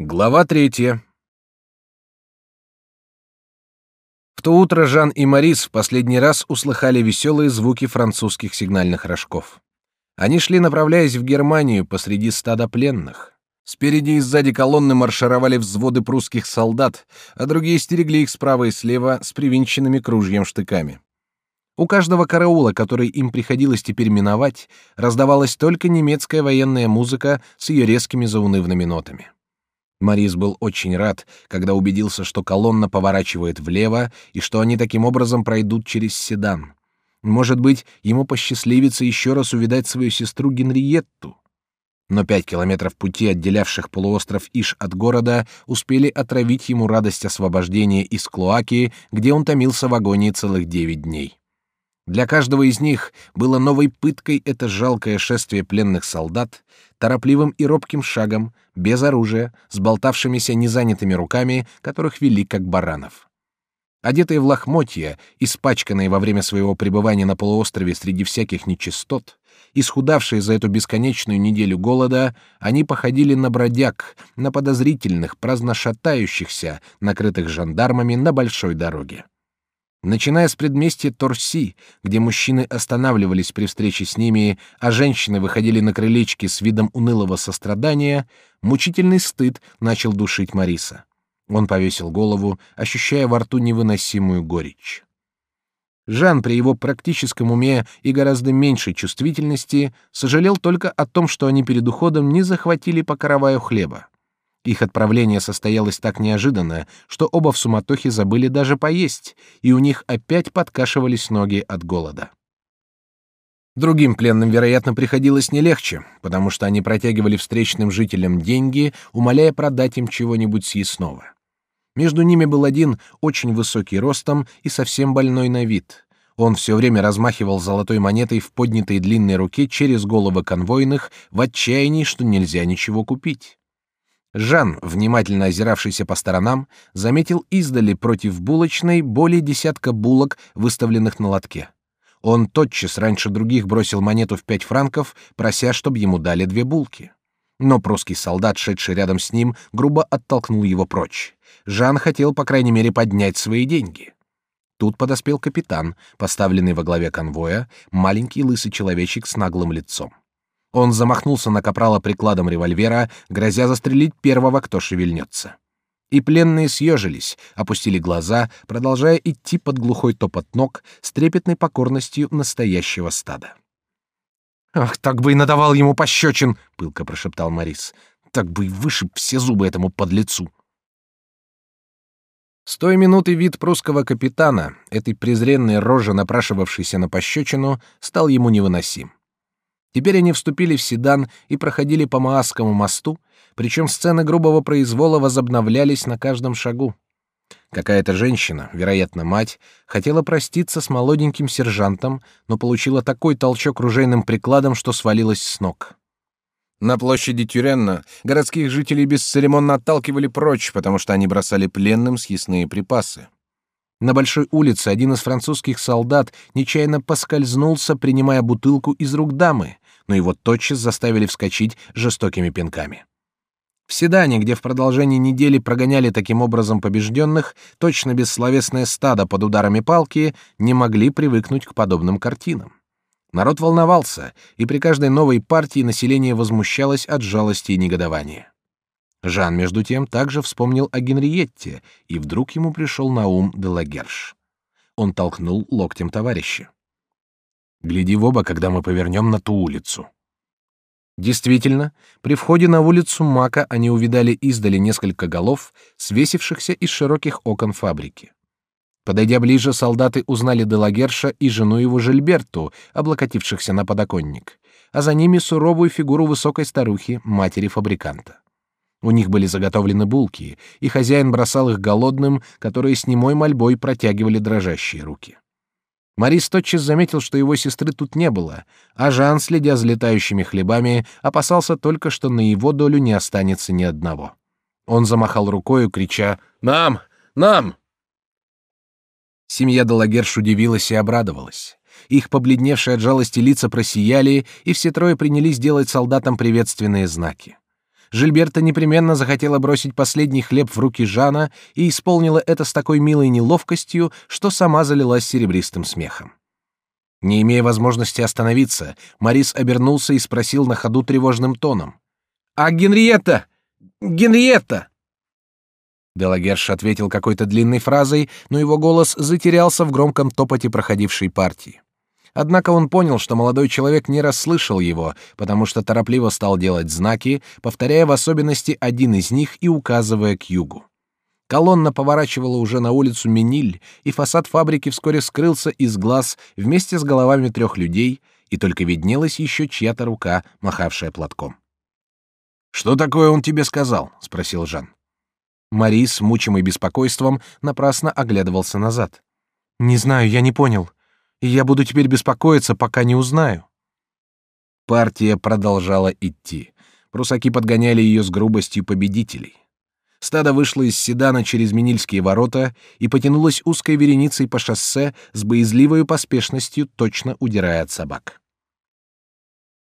Глава третья. В то утро Жан и Марис в последний раз услыхали веселые звуки французских сигнальных рожков. Они шли, направляясь в Германию посреди стада пленных. Спереди и сзади колонны маршировали взводы прусских солдат, а другие стерегли их справа и слева с привинченными кружьем штыками. У каждого караула, который им приходилось теперь миновать, раздавалась только немецкая военная музыка с ее резкими заунывными нотами. Морис был очень рад, когда убедился, что колонна поворачивает влево и что они таким образом пройдут через Седан. Может быть, ему посчастливится еще раз увидать свою сестру Генриетту. Но пять километров пути, отделявших полуостров Иш от города, успели отравить ему радость освобождения из Клоаки, где он томился в агонии целых девять дней. Для каждого из них было новой пыткой это жалкое шествие пленных солдат, торопливым и робким шагом, без оружия, с болтавшимися незанятыми руками, которых вели как баранов. Одетые в лохмотья, испачканные во время своего пребывания на полуострове среди всяких нечистот, исхудавшие за эту бесконечную неделю голода, они походили на бродяг, на подозрительных, праздно шатающихся, накрытых жандармами на большой дороге. Начиная с предместья Торси, где мужчины останавливались при встрече с ними, а женщины выходили на крылечки с видом унылого сострадания, мучительный стыд начал душить Мариса. Он повесил голову, ощущая во рту невыносимую горечь. Жан при его практическом уме и гораздо меньшей чувствительности сожалел только о том, что они перед уходом не захватили по караваю хлеба. Их отправление состоялось так неожиданно, что оба в суматохе забыли даже поесть, и у них опять подкашивались ноги от голода. Другим пленным, вероятно, приходилось не легче, потому что они протягивали встречным жителям деньги, умоляя продать им чего-нибудь съестного. Между ними был один очень высокий ростом и совсем больной на вид. Он все время размахивал золотой монетой в поднятой длинной руке через головы конвойных в отчаянии, что нельзя ничего купить. Жан, внимательно озиравшийся по сторонам, заметил издали против булочной более десятка булок, выставленных на лотке. Он тотчас раньше других бросил монету в пять франков, прося, чтобы ему дали две булки. Но прусский солдат, шедший рядом с ним, грубо оттолкнул его прочь. Жан хотел, по крайней мере, поднять свои деньги. Тут подоспел капитан, поставленный во главе конвоя, маленький лысый человечек с наглым лицом. Он замахнулся на капрала прикладом револьвера, грозя застрелить первого, кто шевельнется. И пленные съежились, опустили глаза, продолжая идти под глухой топот ног с трепетной покорностью настоящего стада. «Ах, так бы и надавал ему пощечин!» — пылко прошептал Морис. «Так бы и вышиб все зубы этому подлецу!» С той минуты вид прусского капитана, этой презренной рожи, напрашивавшейся на пощечину, стал ему невыносим. Теперь они вступили в Седан и проходили по Маасскому мосту, причем сцены грубого произвола возобновлялись на каждом шагу. Какая-то женщина, вероятно, мать, хотела проститься с молоденьким сержантом, но получила такой толчок ружейным прикладом, что свалилась с ног. На площади Тюренна городских жителей бесцеремонно отталкивали прочь, потому что они бросали пленным съестные припасы. На большой улице один из французских солдат нечаянно поскользнулся, принимая бутылку из рук дамы, но его тотчас заставили вскочить жестокими пинками. В Седане, где в продолжении недели прогоняли таким образом побежденных, точно бессловесное стадо под ударами палки, не могли привыкнуть к подобным картинам. Народ волновался, и при каждой новой партии население возмущалось от жалости и негодования. Жан, между тем, также вспомнил о Генриетте, и вдруг ему пришел на ум Делагерш. Он толкнул локтем товарища. Гляди в оба, когда мы повернем на ту улицу. Действительно, при входе на улицу Мака они увидали издали несколько голов, свесившихся из широких окон фабрики. Подойдя ближе, солдаты узнали Делагерша и жену его Жильберту, облокотившихся на подоконник, а за ними суровую фигуру высокой старухи, матери фабриканта. У них были заготовлены булки, и хозяин бросал их голодным, которые с немой мольбой протягивали дрожащие руки. Марис тотчас заметил, что его сестры тут не было, а Жан, следя за летающими хлебами, опасался только, что на его долю не останется ни одного. Он замахал рукою, крича «Нам! Нам!». Семья Далагерш удивилась и обрадовалась. Их побледневшие от жалости лица просияли, и все трое принялись делать солдатам приветственные знаки. Жильберта непременно захотела бросить последний хлеб в руки Жана и исполнила это с такой милой неловкостью, что сама залилась серебристым смехом. Не имея возможности остановиться, Марис обернулся и спросил на ходу тревожным тоном: "А Генриетта? Генриетта?" Делагерш ответил какой-то длинной фразой, но его голос затерялся в громком топоте проходившей партии. Однако он понял, что молодой человек не расслышал его, потому что торопливо стал делать знаки, повторяя в особенности один из них и указывая к югу. Колонна поворачивала уже на улицу Мениль, и фасад фабрики вскоре скрылся из глаз вместе с головами трех людей, и только виднелась еще чья-то рука, махавшая платком. «Что такое он тебе сказал?» — спросил Жан. Марис, мучимый беспокойством, напрасно оглядывался назад. «Не знаю, я не понял и я буду теперь беспокоиться, пока не узнаю. Партия продолжала идти. Прусаки подгоняли ее с грубостью победителей. Стадо вышло из седана через Минильские ворота и потянулось узкой вереницей по шоссе с боязливой поспешностью, точно удирая от собак.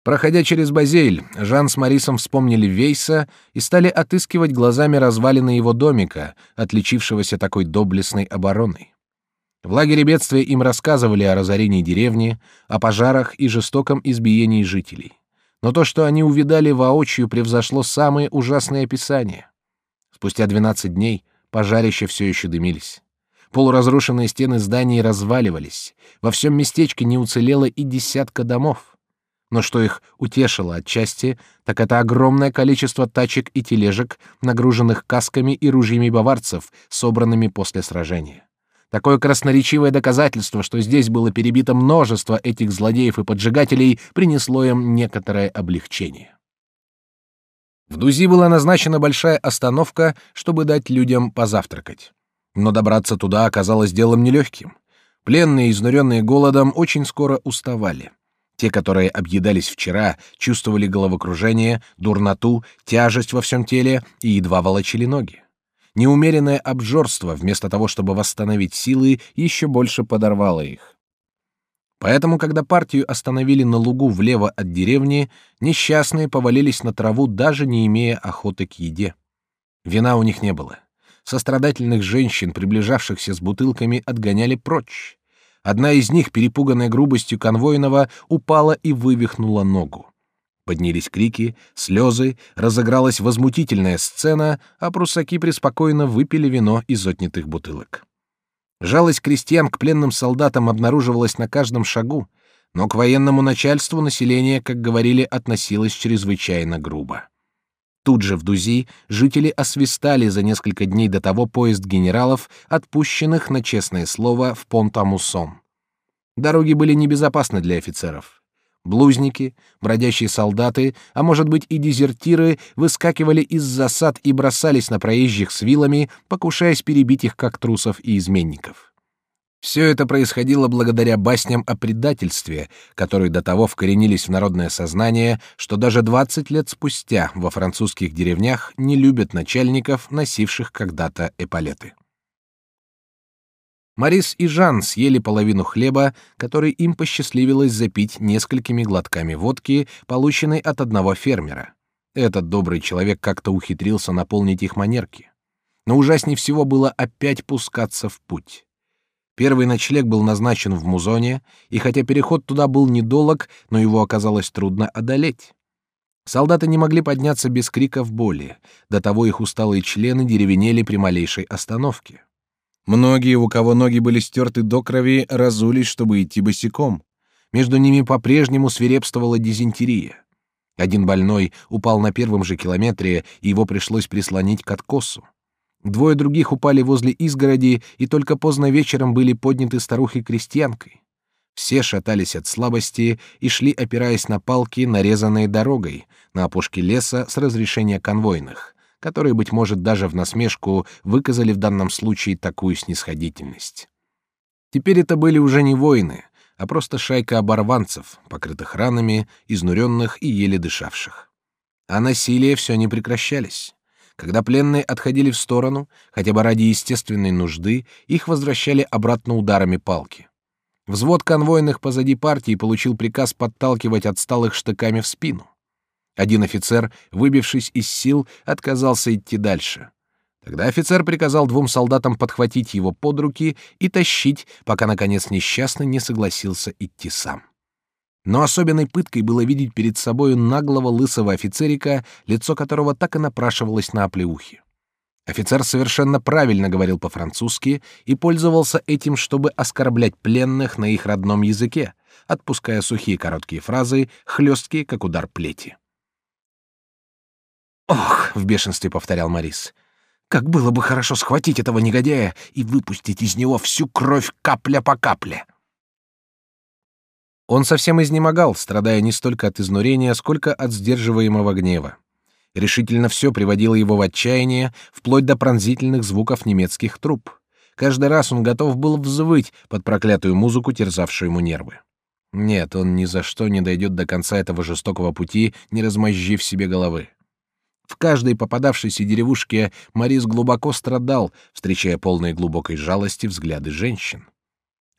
Проходя через Базель, Жан с Марисом вспомнили Вейса и стали отыскивать глазами развалины его домика, отличившегося такой доблестной обороной. В лагере бедствия им рассказывали о разорении деревни, о пожарах и жестоком избиении жителей. Но то, что они увидали воочию, превзошло самые ужасные описания. Спустя 12 дней пожарища все еще дымились. Полуразрушенные стены зданий разваливались. Во всем местечке не уцелело и десятка домов. Но что их утешило отчасти, так это огромное количество тачек и тележек, нагруженных касками и ружьями баварцев, собранными после сражения. Такое красноречивое доказательство, что здесь было перебито множество этих злодеев и поджигателей, принесло им некоторое облегчение. В Дузи была назначена большая остановка, чтобы дать людям позавтракать. Но добраться туда оказалось делом нелегким. Пленные, изнуренные голодом, очень скоро уставали. Те, которые объедались вчера, чувствовали головокружение, дурноту, тяжесть во всем теле и едва волочили ноги. Неумеренное обжорство, вместо того, чтобы восстановить силы, еще больше подорвало их. Поэтому, когда партию остановили на лугу влево от деревни, несчастные повалились на траву, даже не имея охоты к еде. Вина у них не было. Сострадательных женщин, приближавшихся с бутылками, отгоняли прочь. Одна из них, перепуганная грубостью конвойного, упала и вывихнула ногу. Поднялись крики, слезы, разыгралась возмутительная сцена, а прусаки преспокойно выпили вино из отнятых бутылок. Жалость крестьян к пленным солдатам обнаруживалась на каждом шагу, но к военному начальству население, как говорили, относилось чрезвычайно грубо. Тут же в Дузи жители освистали за несколько дней до того поезд генералов, отпущенных на честное слово в Понт-а-Муссон. Дороги были небезопасны для офицеров. Блузники, бродячие солдаты, а может быть и дезертиры выскакивали из засад и бросались на проезжих с вилами, покушаясь перебить их как трусов и изменников. Все это происходило благодаря басням о предательстве, которые до того вкоренились в народное сознание, что даже 20 лет спустя во французских деревнях не любят начальников, носивших когда-то эполеты. Марис и Жан съели половину хлеба, который им посчастливилось запить несколькими глотками водки, полученной от одного фермера. Этот добрый человек как-то ухитрился наполнить их манерки. Но ужаснее всего было опять пускаться в путь. Первый ночлег был назначен в Музоне, и хотя переход туда был недолог, но его оказалось трудно одолеть. Солдаты не могли подняться без криков боли, до того их усталые члены деревенели при малейшей остановке. Многие, у кого ноги были стерты до крови, разулись, чтобы идти босиком. Между ними по-прежнему свирепствовала дизентерия. Один больной упал на первом же километре, и его пришлось прислонить к откосу. Двое других упали возле изгороди, и только поздно вечером были подняты старухой-крестьянкой. Все шатались от слабости и шли, опираясь на палки, нарезанные дорогой, на опушке леса с разрешения конвойных которые, быть может, даже в насмешку выказали в данном случае такую снисходительность. Теперь это были уже не воины, а просто шайка оборванцев, покрытых ранами, изнуренных и еле дышавших. А насилие все не прекращались. Когда пленные отходили в сторону, хотя бы ради естественной нужды, их возвращали обратно ударами палки. Взвод конвойных позади партии получил приказ подталкивать отсталых штыками в спину. Один офицер, выбившись из сил, отказался идти дальше. Тогда офицер приказал двум солдатам подхватить его под руки и тащить, пока наконец несчастный не согласился идти сам. Но особенной пыткой было видеть перед собою наглого лысого офицерика, лицо которого так и напрашивалось на оплеухи. Офицер совершенно правильно говорил по-французски и пользовался этим, чтобы оскорблять пленных на их родном языке, отпуская сухие короткие фразы, хлесткие, как удар плети. «Ох!» — в бешенстве повторял Морис. «Как было бы хорошо схватить этого негодяя и выпустить из него всю кровь капля по капле!» Он совсем изнемогал, страдая не столько от изнурения, сколько от сдерживаемого гнева. Решительно все приводило его в отчаяние, вплоть до пронзительных звуков немецких труб. Каждый раз он готов был взвыть под проклятую музыку, терзавшую ему нервы. Нет, он ни за что не дойдет до конца этого жестокого пути, не размозжив себе головы. В каждой попадавшейся деревушке Морис глубоко страдал, встречая полные глубокой жалости взгляды женщин.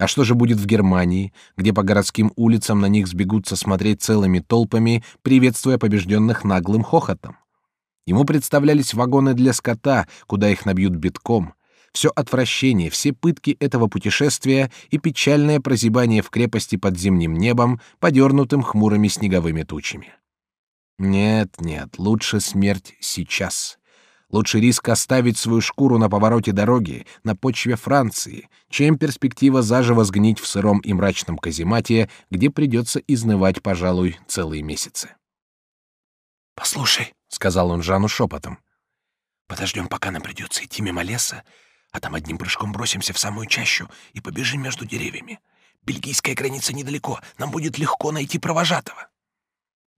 А что же будет в Германии, где по городским улицам на них сбегутся смотреть целыми толпами, приветствуя побежденных наглым хохотом? Ему представлялись вагоны для скота, куда их набьют битком. Все отвращение, все пытки этого путешествия и печальное прозябание в крепости под зимним небом, подернутым хмурыми снеговыми тучами. Нет, нет, лучше смерть сейчас. Лучше риск оставить свою шкуру на повороте дороги, на почве Франции, чем перспектива заживо сгнить в сыром и мрачном каземате, где придется изнывать, пожалуй, целые месяцы. «Послушай», — сказал он Жану шепотом, — «подождем, пока нам придется идти мимо леса, а там одним прыжком бросимся в самую чащу и побежим между деревьями. Бельгийская граница недалеко, нам будет легко найти провожатого».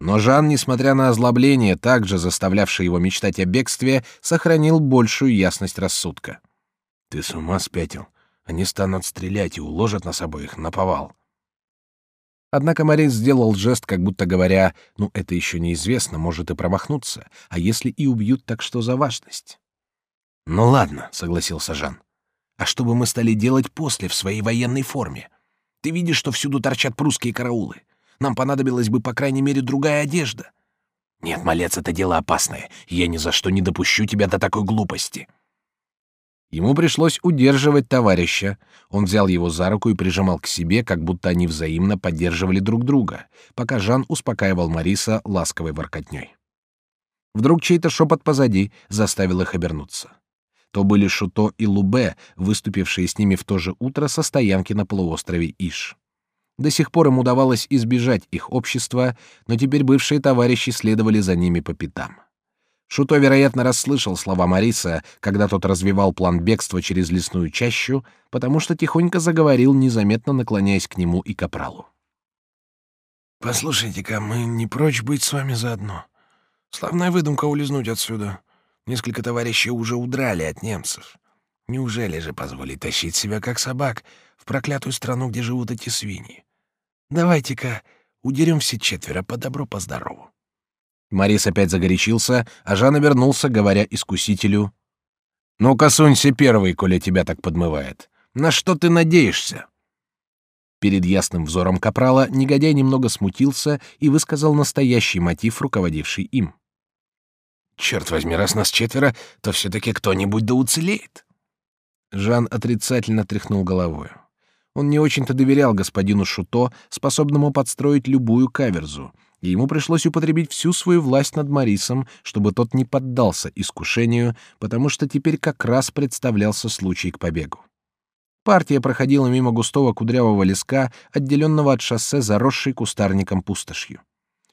Но Жан, несмотря на озлобление, также заставлявшее его мечтать о бегстве, сохранил большую ясность рассудка. «Ты с ума спятил? Они станут стрелять и уложат нас обоих на повал». Однако Морис сделал жест, как будто говоря, «Ну, это еще неизвестно, может и промахнуться, а если и убьют, так что за важность?» «Ну ладно», — согласился Жан. «А что бы мы стали делать после в своей военной форме? Ты видишь, что всюду торчат прусские караулы. Нам понадобилась бы, по крайней мере, другая одежда. Нет, малец, это дело опасное. Я ни за что не допущу тебя до такой глупости. Ему пришлось удерживать товарища. Он взял его за руку и прижимал к себе, как будто они взаимно поддерживали друг друга, пока Жан успокаивал Мариса ласковой воркотней. Вдруг чей-то шепот позади заставил их обернуться. То были Шуто и Лубе, выступившие с ними в то же утро со стоянки на полуострове Иш. До сих пор им удавалось избежать их общества, но теперь бывшие товарищи следовали за ними по пятам. Шуто, вероятно, расслышал слова Мариса, когда тот развивал план бегства через лесную чащу, потому что тихонько заговорил, незаметно наклоняясь к нему и капралу. «Послушайте-ка, мы не прочь быть с вами заодно. Славная выдумка улизнуть отсюда. Несколько товарищей уже удрали от немцев. Неужели же позволить тащить себя как собак в проклятую страну, где живут эти свиньи? Давайте-ка удерем все четверо по добру, по здорову. Марис опять загорячился, а Жан обернулся, говоря искусителю: "Ну-ка, сунься первый, коли тебя так подмывает. На что ты надеешься?" Перед ясным взором капрала негодяй немного смутился и высказал настоящий мотив, руководивший им. Черт возьми, раз нас четверо, то все-таки кто-нибудь да уцелеет. Жан отрицательно тряхнул головой. Он не очень-то доверял господину Шуто, способному подстроить любую каверзу, и ему пришлось употребить всю свою власть над Марисом, чтобы тот не поддался искушению, потому что теперь как раз представлялся случай к побегу. Партия проходила мимо густого кудрявого леска, отделенного от шоссе, заросшей кустарником пустошью.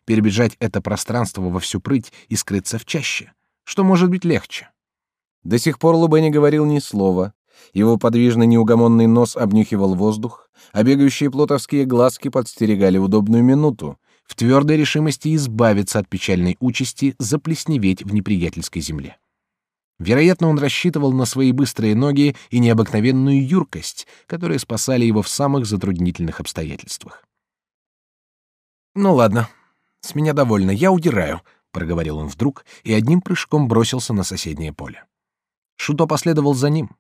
Перебежать это пространство во всю прыть и скрыться в чаще. Что может быть легче? До сих пор Лубе не говорил ни слова, его подвижный неугомонный нос обнюхивал воздух, а бегающие плотовские глазки подстерегали удобную минуту, в твердой решимости избавиться от печальной участи заплесневеть в неприятельской земле. Вероятно, он рассчитывал на свои быстрые ноги и необыкновенную юркость, которые спасали его в самых затруднительных обстоятельствах. «Ну ладно, с меня довольно, я удираю», — проговорил он вдруг и одним прыжком бросился на соседнее поле. Шуто последовал за ним.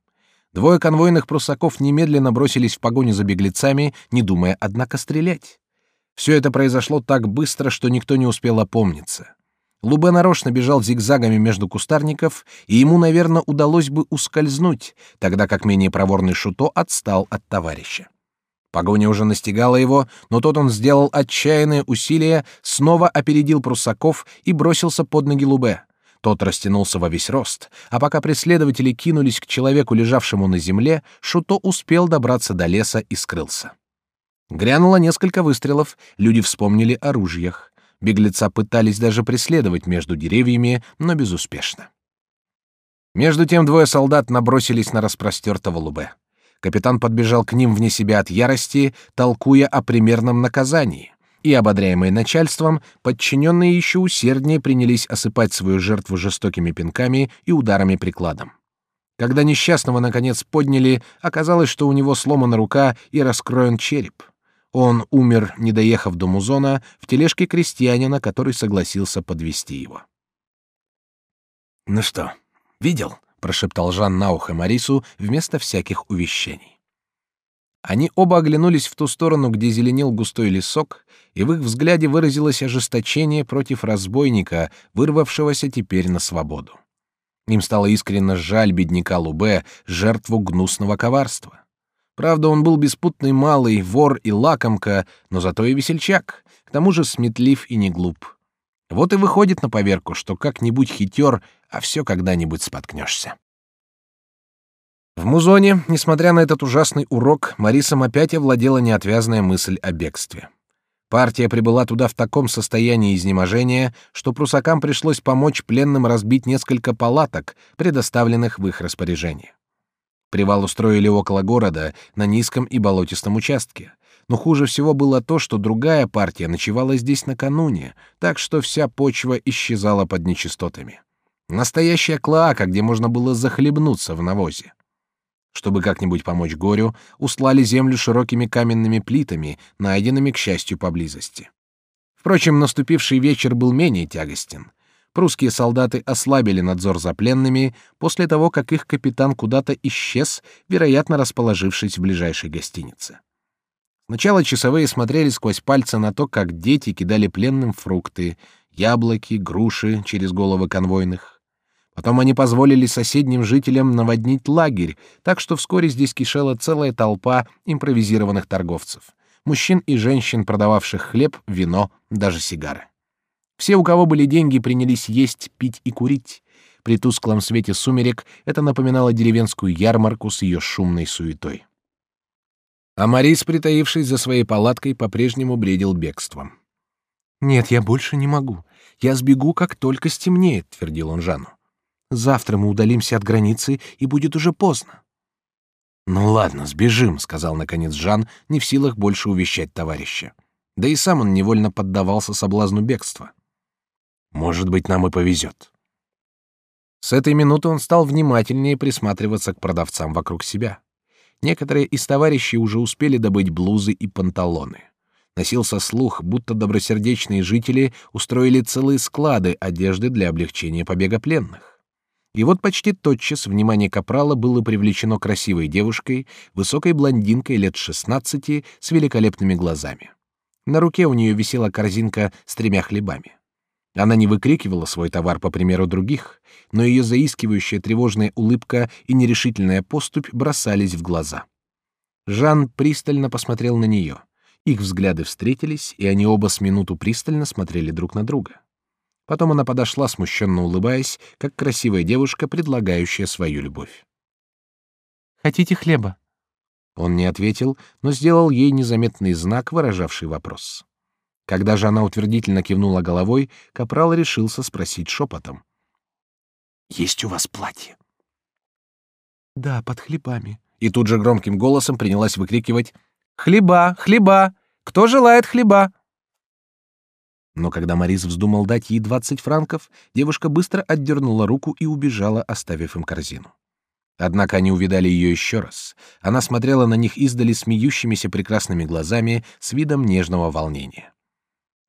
Двое конвойных прусаков немедленно бросились в погоню за беглецами, не думая, однако, стрелять. Все это произошло так быстро, что никто не успел опомниться. Лубе нарочно бежал зигзагами между кустарников, и ему, наверное, удалось бы ускользнуть, тогда как менее проворный Шуто отстал от товарища. Погоня уже настигала его, но тот он сделал отчаянное усилие, снова опередил прусаков и бросился под ноги Лубе. Тот растянулся во весь рост, а пока преследователи кинулись к человеку, лежавшему на земле, Шуто успел добраться до леса и скрылся. Грянуло несколько выстрелов, люди вспомнили о ружьях. Беглеца пытались даже преследовать между деревьями, но безуспешно. Между тем двое солдат набросились на распростертого Лубе. Капитан подбежал к ним вне себя от ярости, толкуя о примерном наказании. И, ободряемые начальством, подчиненные еще усерднее принялись осыпать свою жертву жестокими пинками и ударами прикладом. Когда несчастного наконец подняли, оказалось, что у него сломана рука и раскроен череп. Он умер, не доехав до Музона, в тележке крестьянина, который согласился подвести его. «Ну что, видел?» — прошептал Жан на ухо Марису вместо всяких увещений. Они оба оглянулись в ту сторону, где зеленел густой лесок, и в их взгляде выразилось ожесточение против разбойника, вырвавшегося теперь на свободу. Им стало искренне жаль бедняка Лубе, жертву гнусного коварства. Правда, он был беспутный малый, вор и лакомка, но зато и весельчак, к тому же сметлив и не глуп. Вот и выходит на поверку, что как-нибудь хитер, а все когда-нибудь споткнешься. В Музоне, несмотря на этот ужасный урок, Марисом опять овладела неотвязная мысль о бегстве. Партия прибыла туда в таком состоянии изнеможения, что прусакам пришлось помочь пленным разбить несколько палаток, предоставленных в их распоряжение. Привал устроили около города, на низком и болотистом участке. Но хуже всего было то, что другая партия ночевала здесь накануне, так что вся почва исчезала под нечистотами. Настоящая клоака, где можно было захлебнуться в навозе. Чтобы как-нибудь помочь горю, услали землю широкими каменными плитами, найденными, к счастью, поблизости. Впрочем, наступивший вечер был менее тягостен прусские солдаты ослабили надзор за пленными после того, как их капитан куда-то исчез, вероятно, расположившись в ближайшей гостинице. Сначала часовые смотрели сквозь пальцы на то, как дети кидали пленным фрукты, яблоки, груши через головы конвойных. Потом они позволили соседним жителям наводнить лагерь, так что вскоре здесь кишела целая толпа импровизированных торговцев, мужчин и женщин, продававших хлеб, вино, даже сигары. Все, у кого были деньги, принялись есть, пить и курить. При тусклом свете сумерек это напоминало деревенскую ярмарку с ее шумной суетой. А Марис, притаившись за своей палаткой, по-прежнему бредил бегством. «Нет, я больше не могу. Я сбегу, как только стемнеет», — твердил он Жанну. «Завтра мы удалимся от границы, и будет уже поздно». «Ну ладно, сбежим», — сказал наконец Жан, не в силах больше увещать товарища. Да и сам он невольно поддавался соблазну бегства. Может быть, нам и повезет. С этой минуты он стал внимательнее присматриваться к продавцам вокруг себя. Некоторые из товарищей уже успели добыть блузы и панталоны. Носился слух, будто добросердечные жители устроили целые склады одежды для облегчения побега пленных. И вот почти тотчас внимание капрала было привлечено красивой девушкой, высокой блондинкой лет шестнадцати с великолепными глазами. На руке у нее висела корзинка с тремя хлебами. Она не выкрикивала свой товар по примеру других, но ее заискивающая тревожная улыбка и нерешительная поступь бросались в глаза. Жан пристально посмотрел на нее. Их взгляды встретились, и они оба с минуту пристально смотрели друг на друга. Потом она подошла, смущенно улыбаясь, как красивая девушка, предлагающая свою любовь. «Хотите хлеба?» Он не ответил, но сделал ей незаметный знак, выражавший вопрос. Когда же она утвердительно кивнула головой, капрал решился спросить шепотом: "Есть у вас платье?" "Да, под хлебами". И тут же громким голосом принялась выкрикивать: "Хлеба, хлеба! Кто желает хлеба?" Но когда Марис вздумал дать ей двадцать франков, девушка быстро отдернула руку и убежала, оставив им корзину. Однако они увидали ее еще раз. Она смотрела на них издали смеющимися прекрасными глазами с видом нежного волнения.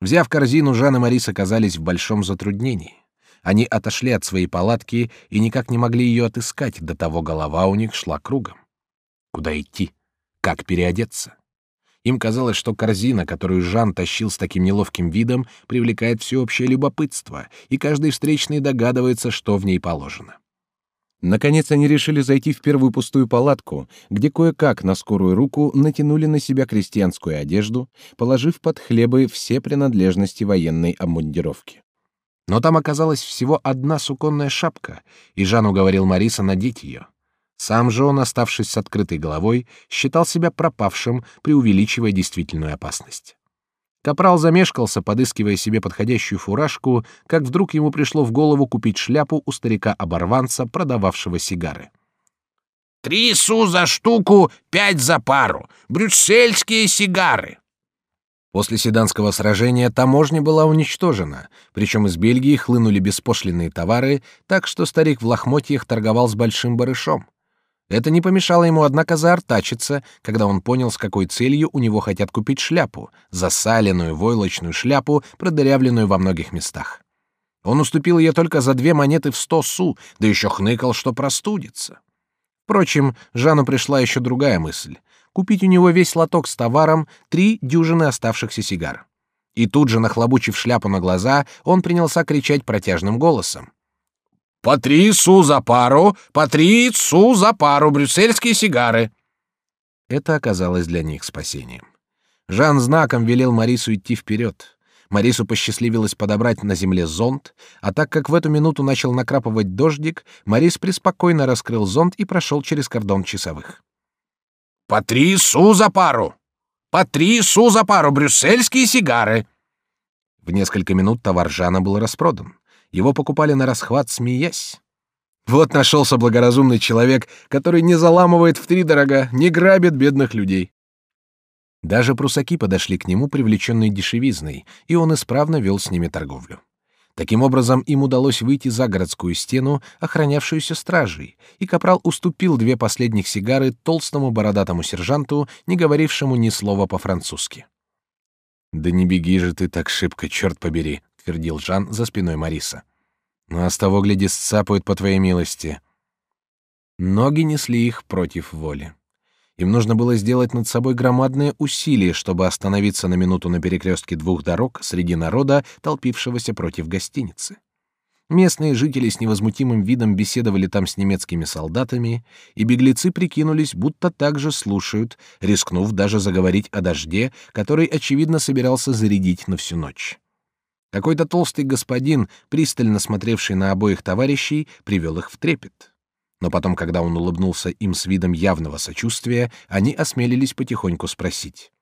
Взяв корзину, Жан и Марис оказались в большом затруднении. Они отошли от своей палатки и никак не могли ее отыскать, до того голова у них шла кругом. Куда идти? Как переодеться? Им казалось, что корзина, которую Жан тащил с таким неловким видом, привлекает всеобщее любопытство, и каждый встречный догадывается, что в ней положено. Наконец они решили зайти в первую пустую палатку, где кое-как на скорую руку натянули на себя крестьянскую одежду, положив под хлебы все принадлежности военной обмундировки. Но там оказалась всего одна суконная шапка, и Жан уговорил Мариса надеть ее. Сам же он, оставшись с открытой головой, считал себя пропавшим, преувеличивая действительную опасность. Капрал замешкался, подыскивая себе подходящую фуражку, как вдруг ему пришло в голову купить шляпу у старика-оборванца, продававшего сигары. «Три су за штуку, пять за пару. Брюссельские сигары!» После Седанского сражения таможня была уничтожена, причем из Бельгии хлынули беспошлинные товары, так что старик в лохмотьях торговал с большим барышом. Это не помешало ему, однако, заортачиться, когда он понял, с какой целью у него хотят купить шляпу, засаленную войлочную шляпу, продырявленную во многих местах. Он уступил ее только за две монеты в сто су, да еще хныкал, что простудится. Впрочем, Жану пришла еще другая мысль — купить у него весь лоток с товаром, три дюжины оставшихся сигар. И тут же, нахлобучив шляпу на глаза, он принялся кричать протяжным голосом. По три су за пару, по три су за пару брюссельские сигары. Это оказалось для них спасением. Жан знаком велел Марису идти вперед. Марису посчастливилось подобрать на земле зонт, а так как в эту минуту начал накрапывать дождик, Марис преспокойно раскрыл зонт и прошел через кордон часовых. По три су за пару, по три су за пару брюссельские сигары. В несколько минут товар Жана был распродан. Его покупали на расхват, смеясь. Вот нашелся благоразумный человек, который не заламывает в три дорога, не грабит бедных людей. Даже прусаки подошли к нему, привлеченные дешевизной, и он исправно вел с ними торговлю. Таким образом, им удалось выйти за городскую стену, охранявшуюся стражей, и капрал уступил две последних сигары толстому бородатому сержанту, не говорившему ни слова по-французски. «Да не беги же ты так шибко, черт побери!» — твердил Жан за спиной Мариса. «Ну а с того, гляди, сцапают по твоей милости». Ноги несли их против воли. Им нужно было сделать над собой громадное усилие, чтобы остановиться на минуту на перекрестке двух дорог среди народа, толпившегося против гостиницы. Местные жители с невозмутимым видом беседовали там с немецкими солдатами, и беглецы прикинулись, будто также слушают, рискнув даже заговорить о дожде, который, очевидно, собирался зарядить на всю ночь. Какой-то толстый господин, пристально смотревший на обоих товарищей, привел их в трепет. Но потом, когда он улыбнулся им с видом явного сочувствия, они осмелились потихоньку спросить.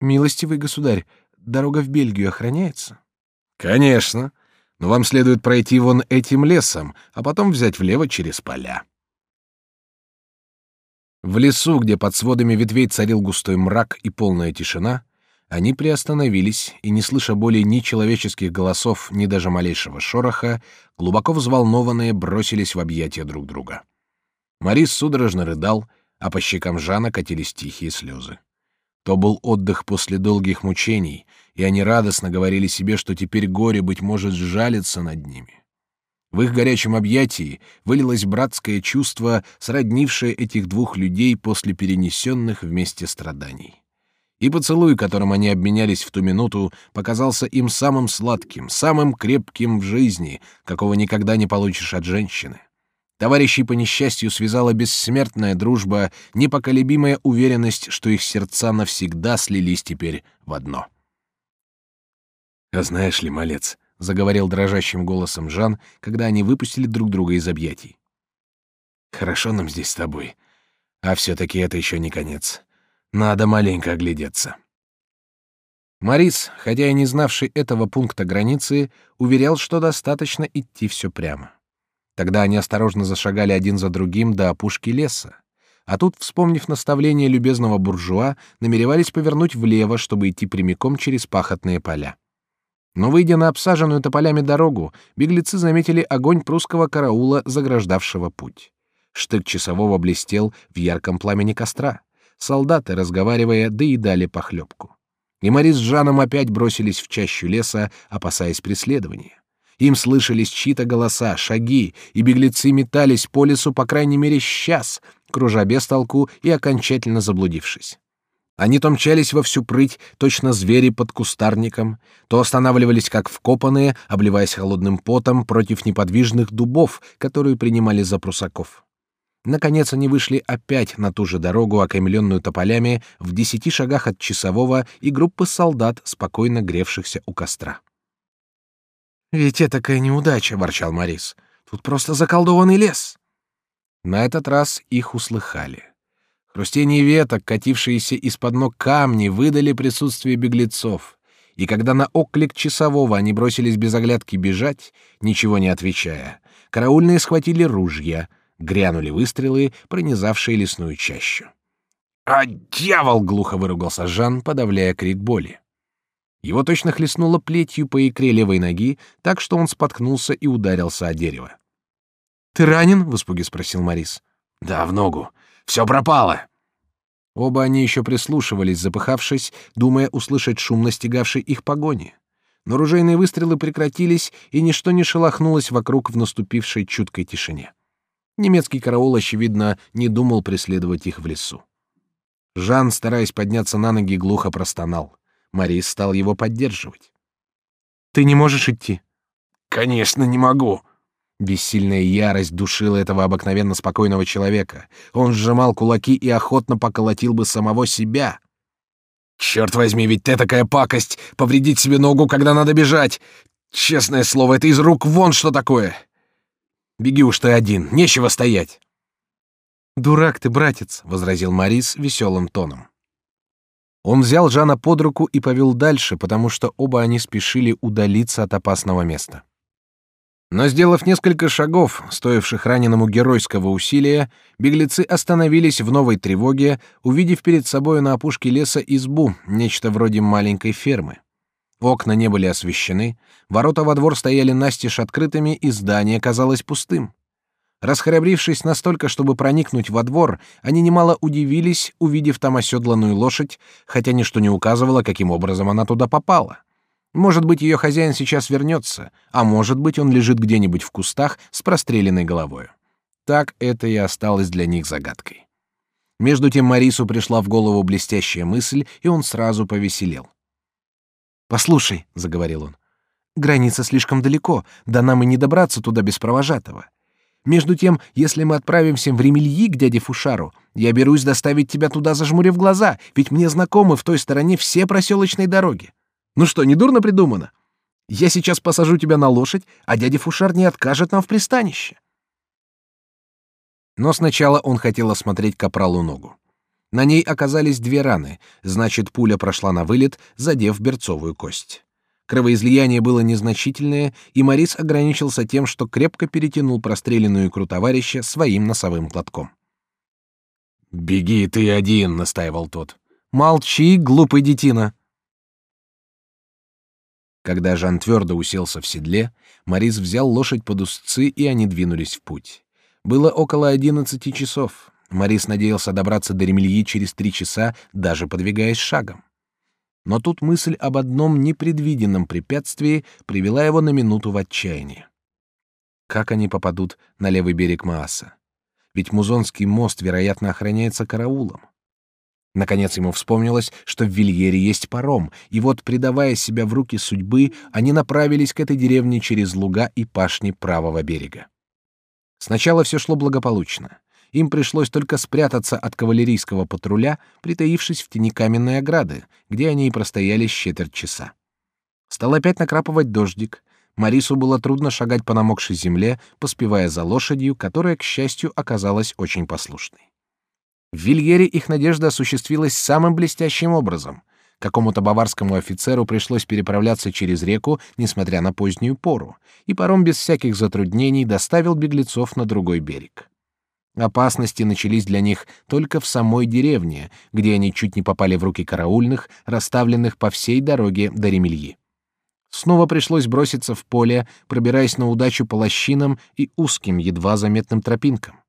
«Милостивый государь, дорога в Бельгию охраняется?» «Конечно, но вам следует пройти вон этим лесом, а потом взять влево через поля». В лесу, где под сводами ветвей царил густой мрак и полная тишина, они приостановились и, не слыша более ни человеческих голосов, ни даже малейшего шороха, глубоко взволнованные бросились в объятия друг друга. Марис судорожно рыдал, а по щекам Жана катились тихие слезы. То был отдых после долгих мучений, и они радостно говорили себе, что теперь горе, быть может, сжалится над ними. В их горячем объятии вылилось братское чувство, сроднившее этих двух людей после перенесенных вместе страданий и поцелуй, которым они обменялись в ту минуту, показался им самым сладким, самым крепким в жизни, какого никогда не получишь от женщины. Товарищей по несчастью связала бессмертная дружба, непоколебимая уверенность, что их сердца навсегда слились теперь в одно. «А знаешь ли, малец», — заговорил дрожащим голосом Жан, когда они выпустили друг друга из объятий. «Хорошо нам здесь с тобой, а все-таки это еще не конец. Надо маленько оглядеться. Морис, хотя и не знавший этого пункта границы, уверял, что достаточно идти все прямо. Тогда они осторожно зашагали один за другим до опушки леса. А тут, вспомнив наставление любезного буржуа, намеревались повернуть влево, чтобы идти прямиком через пахотные поля. Но, выйдя на обсаженную тополями дорогу, беглецы заметили огонь прусского караула, заграждавшего путь. Штык часового блестел в ярком пламени костра. Солдаты, разговаривая, доедали похлебку. И Мари с Жаном опять бросились в чащу леса, опасаясь преследования. Им слышались чьи-то голоса, шаги, и беглецы метались по лесу по крайней мере час, кружа без толку и окончательно заблудившись. Они то мчались во всю прыть, точно звери под кустарником, то останавливались как вкопанные, обливаясь холодным потом против неподвижных дубов, которые принимали за прусаков. Наконец они вышли опять на ту же дорогу, окаймленную тополями, в десяти шагах от часового и группы солдат, спокойно гревшихся у костра. «Ведь это такая неудача», — ворчал Морис. «Тут просто заколдованный лес». На этот раз их услыхали. Хрустение веток, катившиеся из-под ног камни, выдали присутствие беглецов. И когда на оклик часового они бросились без оглядки бежать, ничего не отвечая, караульные схватили ружья, грянули выстрелы, пронизавшие лесную чащу. «А, дьявол!» — глухо выругался Жан, подавляя крик боли. Его точно хлестнуло плетью по икре левой ноги, так что он споткнулся и ударился о дерево. «Ты ранен?» — в испуге спросил Морис. «Да, в ногу. Все пропало!» Оба они еще прислушивались, запыхавшись, думая услышать шум настигавшей их погони. Но ружейные выстрелы прекратились, и ничто не шелохнулось вокруг в наступившей чуткой тишине. Немецкий караул, очевидно, не думал преследовать их в лесу. Жан, стараясь подняться на ноги, глухо простонал. Марис стал его поддерживать. «Ты не можешь идти?» «Конечно, не могу!» Бессильная ярость душила этого обыкновенно спокойного человека. Он сжимал кулаки и охотно поколотил бы самого себя. «Черт возьми, ведь ты такая пакость! Повредить себе ногу, когда надо бежать! Честное слово, это из рук вон что такое! Беги уж ты один, нечего стоять!» «Дурак ты, братец!» — возразил Морис веселым тоном. Он взял Жана под руку и повел дальше, потому что оба они спешили удалиться от опасного места. Но сделав несколько шагов, стоивших раненому геройского усилия, беглецы остановились в новой тревоге, увидев перед собой на опушке леса избу, нечто вроде маленькой фермы. Окна не были освещены, ворота во двор стояли настежь открытыми, и здание казалось пустым. Расхрабрившись настолько, чтобы проникнуть во двор, они немало удивились, увидев там оседланную лошадь, хотя ничто не указывало, каким образом она туда попала. Может быть, ее хозяин сейчас вернется, а может быть, он лежит где-нибудь в кустах с простреленной головой. Так это и осталось для них загадкой. Между тем Марису пришла в голову блестящая мысль, и он сразу повеселел. «Послушай», — заговорил он, — «граница слишком далеко, да нам и не добраться туда без провожатого. Между тем, если мы отправимся в Ремельи к дяде Фушару, я берусь доставить тебя туда, зажмурив глаза, ведь мне знакомы в той стороне все проселочные дороги. Ну что, не дурно придумано? Я сейчас посажу тебя на лошадь, а дядя Фушар не откажет нам в пристанище. Но сначала он хотел осмотреть капралу ногу. На ней оказались две раны, значит, пуля прошла на вылет, задев берцовую кость. Кровоизлияние было незначительное, и Морис ограничился тем, что крепко перетянул простреленную икру товарища своим носовым платком. «Беги ты один», — настаивал тот. «Молчи, глупый детина», когда Жан твердо уселся в седле, Морис взял лошадь под узцы, и они двинулись в путь. Было около одиннадцати часов. Морис надеялся добраться до Ремельи через три часа, даже подвигаясь шагом. Но тут мысль об одном непредвиденном препятствии привела его на минуту в отчаяние. Как они попадут на левый берег Мааса? Ведь Музонский мост, вероятно, охраняется караулом. Наконец ему вспомнилось, что в Вильере есть паром, и вот, предавая себя в руки судьбы, они направились к этой деревне через луга и пашни правого берега. Сначала все шло благополучно. Им пришлось только спрятаться от кавалерийского патруля, притаившись в тени каменной ограды, где они и простояли четверть часа. Стал опять накрапывать дождик. Марису было трудно шагать по намокшей земле, поспевая за лошадью, которая, к счастью, оказалась очень послушной. В Вильере их надежда осуществилась самым блестящим образом. Какому-то баварскому офицеру пришлось переправляться через реку, несмотря на позднюю пору, и паром без всяких затруднений доставил беглецов на другой берег. Опасности начались для них только в самой деревне, где они чуть не попали в руки караульных, расставленных по всей дороге до Ремельи. Снова пришлось броситься в поле, пробираясь на удачу по лощинам и узким, едва заметным тропинкам.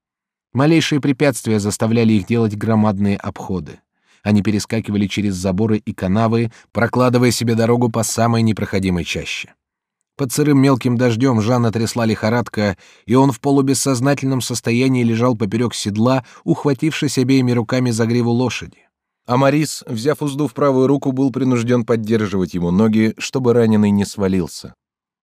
Малейшие препятствия заставляли их делать громадные обходы. Они перескакивали через заборы и канавы, прокладывая себе дорогу по самой непроходимой чаще. Под сырым мелким дождем Жанна трясла лихорадка, и он в полубессознательном состоянии лежал поперек седла, ухватившись обеими руками за гриву лошади. А Марис, взяв узду в правую руку, был принужден поддерживать ему ноги, чтобы раненый не свалился.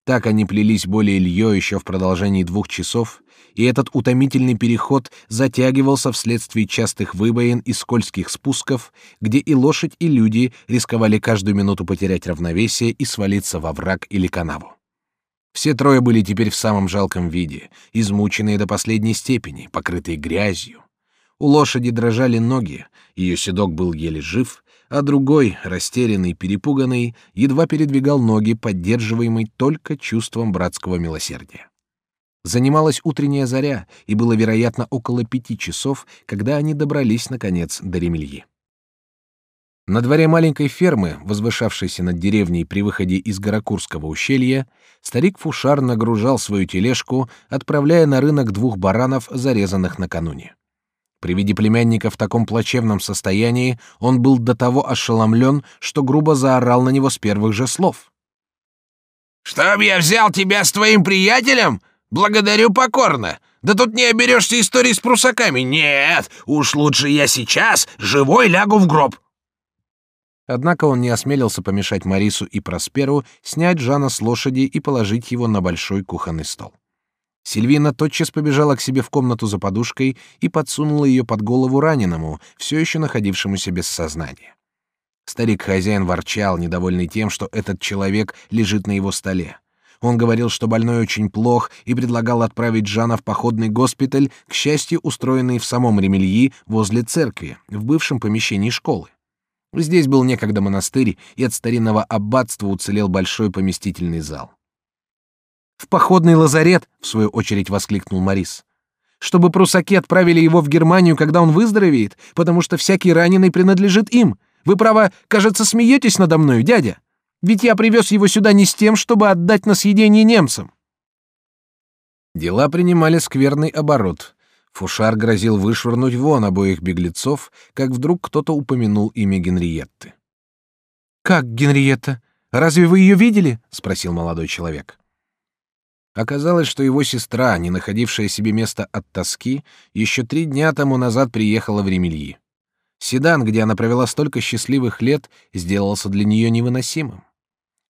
Так они плелись более Ильё еще в продолжении двух часов, и этот утомительный переход затягивался вследствие частых выбоин и скользких спусков, где и лошадь, и люди рисковали каждую минуту потерять равновесие и свалиться во враг или канаву. Все трое были теперь в самом жалком виде, измученные до последней степени, покрытые грязью. У лошади дрожали ноги, ее седок был еле жив, а другой, растерянный, перепуганный, едва передвигал ноги, поддерживаемый только чувством братского милосердия. Занималась утренняя заря, и было, вероятно, около пяти часов, когда они добрались, наконец, до Ремельи. На дворе маленькой фермы, возвышавшейся над деревней при выходе из Горокурского ущелья, старик Фушар нагружал свою тележку, отправляя на рынок двух баранов, зарезанных накануне. При виде племянника в таком плачевном состоянии он был до того ошеломлен, что грубо заорал на него с первых же слов. «Чтоб я взял тебя с твоим приятелем? Благодарю покорно. Да тут не оберешься истории с прусаками. Нет, уж лучше я сейчас живой лягу в гроб. Однако он не осмелился помешать Марису и Просперу снять Жана с лошади и положить его на большой кухонный стол. Сильвина тотчас побежала к себе в комнату за подушкой и подсунула ее под голову раненому, все еще находившемуся без сознания. Старик-хозяин ворчал, недовольный тем, что этот человек лежит на его столе. Он говорил, что больной очень плох, и предлагал отправить Жана в походный госпиталь, к счастью, устроенный в самом Ремельи возле церкви, в бывшем помещении школы. Здесь был некогда монастырь, и от старинного аббатства уцелел большой поместительный зал. «В походный лазарет!» — в свою очередь воскликнул Морис. «Чтобы прусаки отправили его в Германию, когда он выздоровеет, потому что всякий раненый принадлежит им. Вы, право, кажется, смеетесь надо мною, дядя?» Ведь я привез его сюда не с тем, чтобы отдать на съедение немцам. Дела принимали скверный оборот. Фушар грозил вышвырнуть вон обоих беглецов, как вдруг кто-то упомянул имя Генриетты. Как Генриетта? Разве вы ее видели? спросил молодой человек. Оказалось, что его сестра, не находившая себе места от тоски, еще три дня тому назад приехала в Ремельи. Седан, где она провела столько счастливых лет, сделался для нее невыносимым.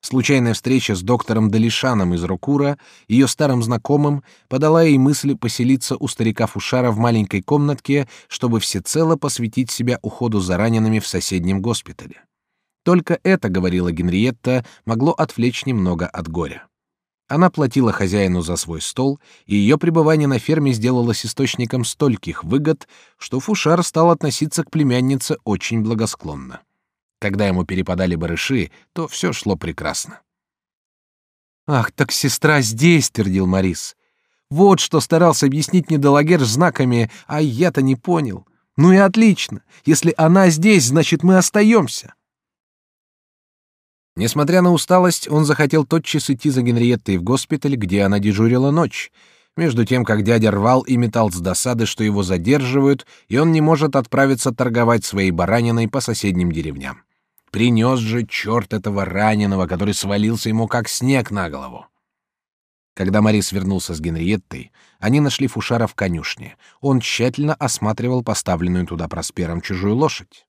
Случайная встреча с доктором Далишаном из Рокура, ее старым знакомым, подала ей мысль поселиться у старика Фушара в маленькой комнатке, чтобы всецело посвятить себя уходу за ранеными в соседнем госпитале. Только это, говорила Генриетта, могло отвлечь немного от горя. Она платила хозяину за свой стол, и ее пребывание на ферме сделалось источником стольких выгод, что Фушар стал относиться к племяннице очень благосклонно. Когда ему перепадали барыши, то все шло прекрасно. «Ах, так сестра здесь!» — твердил Морис. «Вот что старался объяснить мне Делагер знаками, а я-то не понял. Ну и отлично. Если она здесь, значит, мы остаемся». Несмотря на усталость, он захотел тотчас идти за Генриеттой в госпиталь, где она дежурила ночь, между тем как дядя рвал и метал с досады, что его задерживают, и он не может отправиться торговать своей бараниной по соседним деревням. Принес же черт этого раненого, который свалился ему как снег на голову. Когда Морис вернулся с Генриеттой, они нашли Фушара в конюшне. Он тщательно осматривал поставленную туда Проспером чужую лошадь.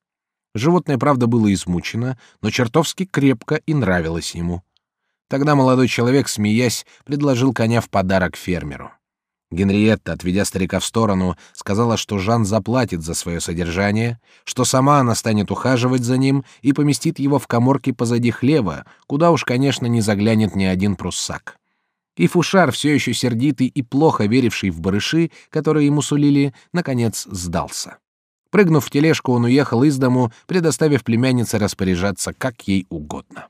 Животное, правда, было измучено, но чертовски крепко и нравилось ему. Тогда молодой человек, смеясь, предложил коня в подарок фермеру. Генриетта, отведя старика в сторону, сказала, что Жан заплатит за свое содержание, что сама она станет ухаживать за ним и поместит его в каморке позади хлева, куда уж, конечно, не заглянет ни один пруссак. И Фушар, все еще сердитый и плохо веривший в барыши, которые ему сулили, наконец сдался. Прыгнув в тележку, он уехал из дому, предоставив племяннице распоряжаться как ей угодно.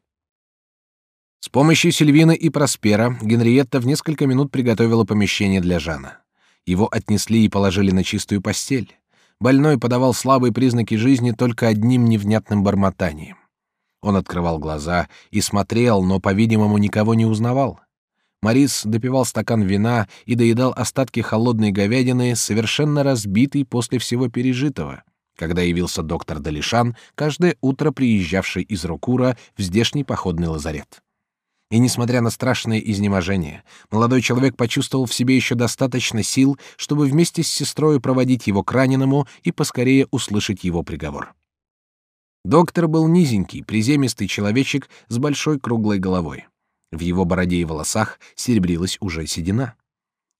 С помощью Сильвины и Проспера Генриетта в несколько минут приготовила помещение для Жана. Его отнесли и положили на чистую постель. Больной подавал слабые признаки жизни только одним невнятным бормотанием. Он открывал глаза и смотрел, но, по-видимому, никого не узнавал. Морис допивал стакан вина и доедал остатки холодной говядины, совершенно разбитый после всего пережитого, когда явился доктор Далишан, каждое утро приезжавший из Рокура в здешний походный лазарет. И несмотря на страшное изнеможение, молодой человек почувствовал в себе еще достаточно сил, чтобы вместе с сестрой проводить его к раненому и поскорее услышать его приговор. Доктор был низенький, приземистый человечек с большой круглой головой. В его бороде и волосах серебрилась уже седина.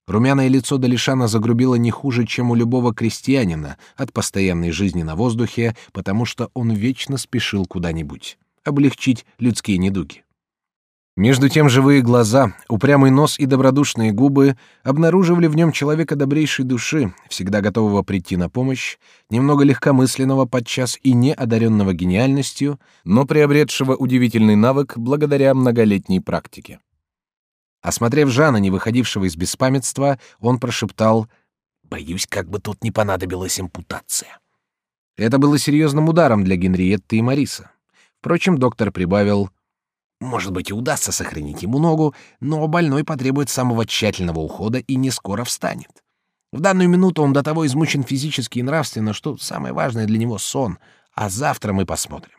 Румяное лицо Далишана загрубило не хуже, чем у любого крестьянина от постоянной жизни на воздухе, потому что он вечно спешил куда-нибудь облегчить людские недуги. Между тем живые глаза, упрямый нос и добродушные губы обнаруживали в нем человека добрейшей души, всегда готового прийти на помощь, немного легкомысленного подчас и не одаренного гениальностью, но приобретшего удивительный навык благодаря многолетней практике. Осмотрев Жана, не выходившего из беспамятства, он прошептал «Боюсь, как бы тут не понадобилась импутация». Это было серьезным ударом для Генриетты и Мариса. Впрочем, доктор прибавил может быть, и удастся сохранить ему ногу, но больной потребует самого тщательного ухода и не скоро встанет. В данную минуту он до того измучен физически и нравственно, что самое важное для него — сон, а завтра мы посмотрим.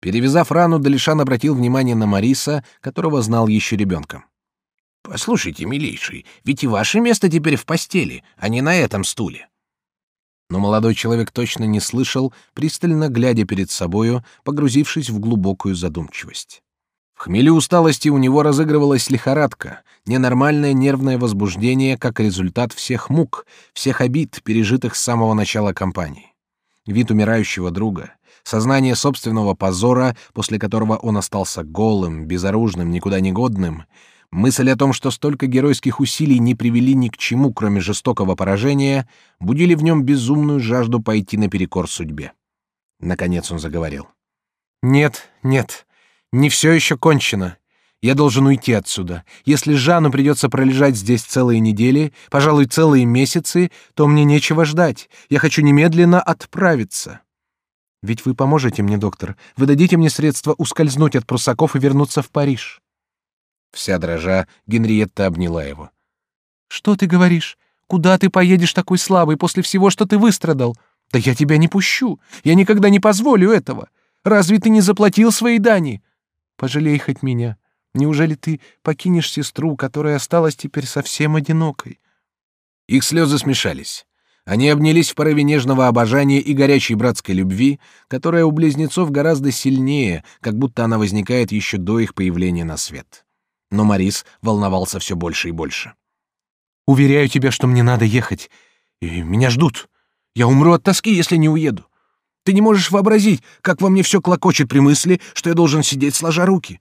Перевязав рану, Далишан обратил внимание на Мариса, которого знал еще ребенком. «Послушайте, милейший, ведь и ваше место теперь в постели, а не на этом стуле но молодой человек точно не слышал, пристально глядя перед собою, погрузившись в глубокую задумчивость. В хмеле усталости у него разыгрывалась лихорадка, ненормальное нервное возбуждение как результат всех мук, всех обид, пережитых с самого начала кампании. Вид умирающего друга, сознание собственного позора, после которого он остался голым, безоружным, никуда не годным — Мысль о том, что столько геройских усилий не привели ни к чему, кроме жестокого поражения, будили в нем безумную жажду пойти наперекор судьбе. Наконец он заговорил. «Нет, нет, не все еще кончено. Я должен уйти отсюда. Если Жанну придется пролежать здесь целые недели, пожалуй, целые месяцы, то мне нечего ждать. Я хочу немедленно отправиться». «Ведь вы поможете мне, доктор. Вы дадите мне средства ускользнуть от прусаков и вернуться в Париж». Вся дрожа, Генриетта обняла его. «Что ты говоришь? Куда ты поедешь такой слабый после всего, что ты выстрадал? Да я тебя не пущу. Я никогда не позволю этого. Разве ты не заплатил свои дани? Пожалей хоть меня. Неужели ты покинешь сестру, которая осталась теперь совсем одинокой?» Их слезы смешались. Они обнялись в порыве нежного обожания и горячей братской любви, которая у близнецов гораздо сильнее, как будто она возникает еще до их появления на свет но Марис волновался все больше и больше. «Уверяю тебя, что мне надо ехать. И меня ждут. Я умру от тоски, если не уеду. Ты не можешь вообразить, как во мне все клокочет при мысли, что я должен сидеть сложа руки.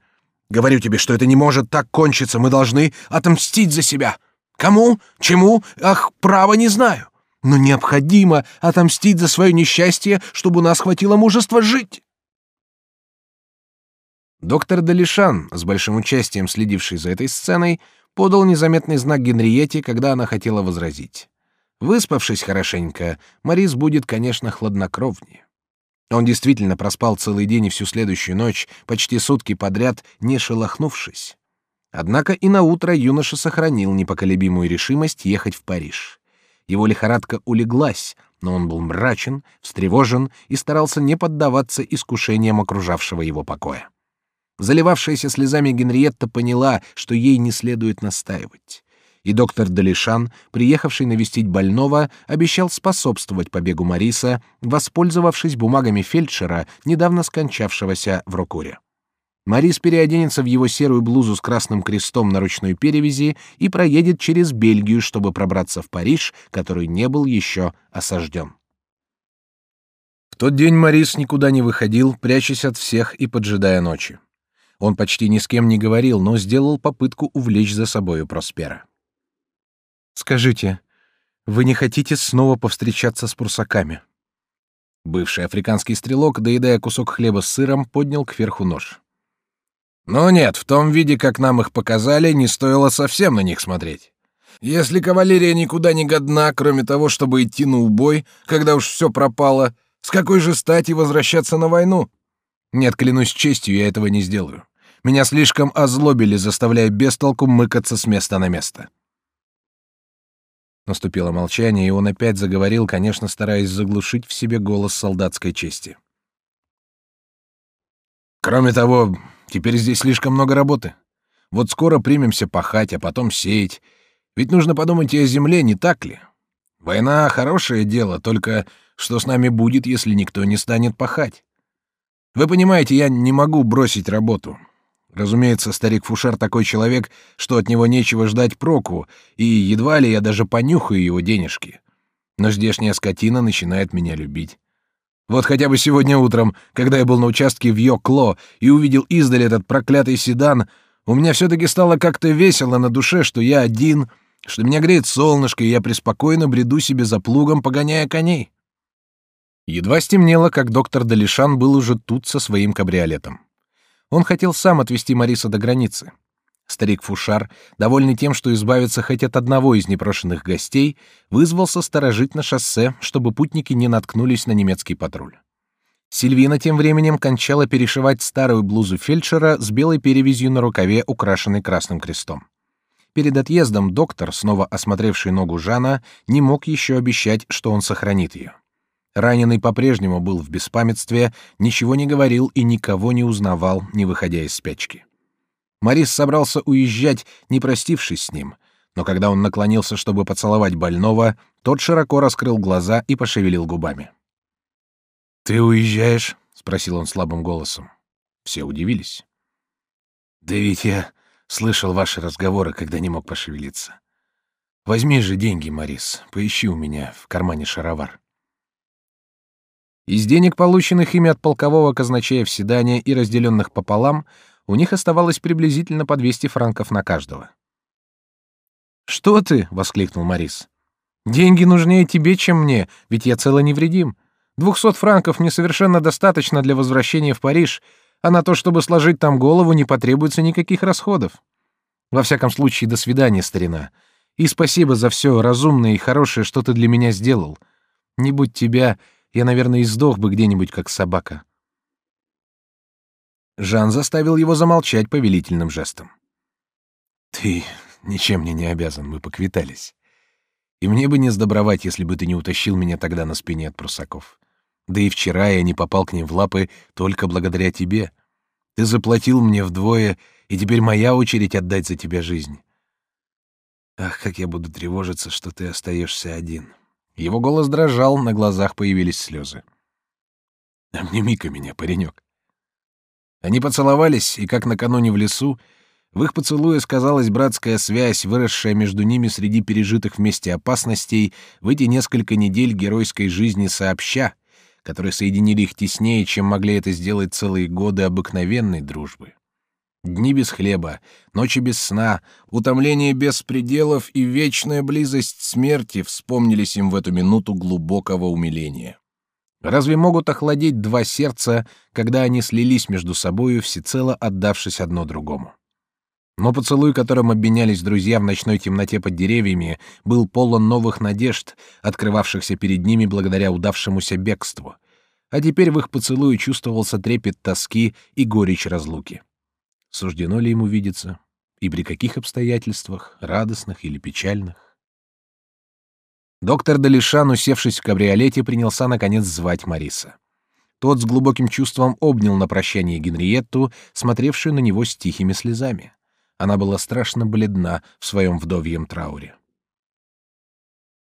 Говорю тебе, что это не может так кончиться. Мы должны отомстить за себя. Кому? Чему? Ах, право не знаю. Но необходимо отомстить за свое несчастье, чтобы у нас хватило мужества жить. Доктор Далишан, с большим участием следивший за этой сценой, подал незаметный знак Генриете, когда она хотела возразить. Выспавшись хорошенько, Марис будет, конечно, хладнокровнее. Он действительно проспал целый день и всю следующую ночь, почти сутки подряд, не шелохнувшись. Однако и на утро юноша сохранил непоколебимую решимость ехать в Париж. Его лихорадка улеглась, но он был мрачен, встревожен и старался не поддаваться искушениям окружавшего его покоя. Заливавшаяся слезами Генриетта поняла, что ей не следует настаивать. И доктор Далишан, приехавший навестить больного, обещал способствовать побегу Мариса, воспользовавшись бумагами фельдшера, недавно скончавшегося в Рокуре. Марис переоденется в его серую блузу с красным крестом на ручной перевязи и проедет через Бельгию, чтобы пробраться в Париж, который не был еще осажден. В тот день Марис никуда не выходил, прячась от всех и поджидая ночи. Он почти ни с кем не говорил, но сделал попытку увлечь за собою Проспера. «Скажите, вы не хотите снова повстречаться с прусаками?» Бывший африканский стрелок, доедая кусок хлеба с сыром, поднял кверху нож. «Ну нет, в том виде, как нам их показали, не стоило совсем на них смотреть. Если кавалерия никуда не годна, кроме того, чтобы идти на убой, когда уж все пропало, с какой же стати возвращаться на войну? Нет, клянусь честью, я этого не сделаю. Меня слишком озлобили, заставляя без толку мыкаться с места на место. Наступило молчание, и он опять заговорил, конечно, стараясь заглушить в себе голос солдатской чести. Кроме того, теперь здесь слишком много работы. Вот скоро примемся пахать, а потом сеять. Ведь нужно подумать и о земле, не так ли? Война — хорошее дело, только что с нами будет, если никто не станет пахать? Вы понимаете, я не могу бросить работу. Разумеется, старик Фушар такой человек, что от него нечего ждать проку, и едва ли я даже понюхаю его денежки. Но здешняя скотина начинает меня любить. Вот хотя бы сегодня утром, когда я был на участке в Йокло и увидел издали этот проклятый седан, у меня все-таки стало как-то весело на душе, что я один, что меня греет солнышко, и я преспокойно бреду себе за плугом, погоняя коней. Едва стемнело, как доктор Далишан был уже тут со своим кабриолетом. Он хотел сам отвезти Мариса до границы. Старик Фушар, довольный тем, что избавится хоть от одного из непрошенных гостей, вызвался сторожить на шоссе, чтобы путники не наткнулись на немецкий патруль. Сильвина тем временем кончала перешивать старую блузу фельдшера с белой перевязью на рукаве, украшенной красным крестом. Перед отъездом доктор, снова осмотревший ногу Жана, не мог еще обещать, что он сохранит ее. Раненый по-прежнему был в беспамятстве, ничего не говорил и никого не узнавал, не выходя из спячки. Морис собрался уезжать, не простившись с ним, но когда он наклонился, чтобы поцеловать больного, тот широко раскрыл глаза и пошевелил губами. «Ты уезжаешь?» — спросил он слабым голосом. Все удивились. «Да ведь я слышал ваши разговоры, когда не мог пошевелиться. Возьми же деньги, Морис, поищи у меня в кармане шаровар». Из денег, полученных ими от полкового казначея в Седане и разделенных пополам, у них оставалось приблизительно по 200 франков на каждого. «Что ты?» — воскликнул Морис. «Деньги нужнее тебе, чем мне, ведь я цело невредим. Двухсот франков мне совершенно достаточно для возвращения в Париж, а на то, чтобы сложить там голову, не потребуется никаких расходов. Во всяком случае, до свидания, старина. И спасибо за все разумное и хорошее, что ты для меня сделал. Не будь тебя, я, наверное, и сдох бы где-нибудь, как собака. Жан заставил его замолчать повелительным жестом. Ты ничем мне не обязан, мы поквитались. И мне бы не сдобровать, если бы ты не утащил меня тогда на спине от прусаков. Да и вчера я не попал к ним в лапы только благодаря тебе. Ты заплатил мне вдвое, и теперь моя очередь отдать за тебя жизнь. Ах, как я буду тревожиться, что ты остаешься один. Его голос дрожал, на глазах появились слезы. «Обними-ка меня, паренек». Они поцеловались, и, как накануне в лесу, в их поцелуе сказалась братская связь, выросшая между ними среди пережитых вместе опасностей в эти несколько недель геройской жизни сообща, которые соединили их теснее, чем могли это сделать целые годы обыкновенной дружбы. Дни без хлеба, ночи без сна, утомление без пределов и вечная близость смерти вспомнились им в эту минуту глубокого умиления. Разве могут охладеть два сердца, когда они слились между собою, всецело отдавшись одно другому? Но поцелуй, которым обменялись друзья в ночной темноте под деревьями, был полон новых надежд, открывавшихся перед ними благодаря удавшемуся бегству. А теперь в их поцелуе чувствовался трепет тоски и горечь разлуки суждено ли ему видеться, и при каких обстоятельствах, радостных или печальных. Доктор Далишан, усевшись в кабриолете, принялся наконец звать Мариса. Тот с глубоким чувством обнял на прощание Генриетту, смотревшую на него с тихими слезами. Она была страшно бледна в своем вдовьем трауре.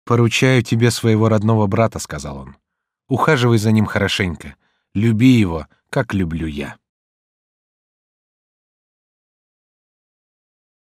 «Поручаю тебе своего родного брата», — сказал он. «Ухаживай за ним хорошенько. Люби его, как люблю я».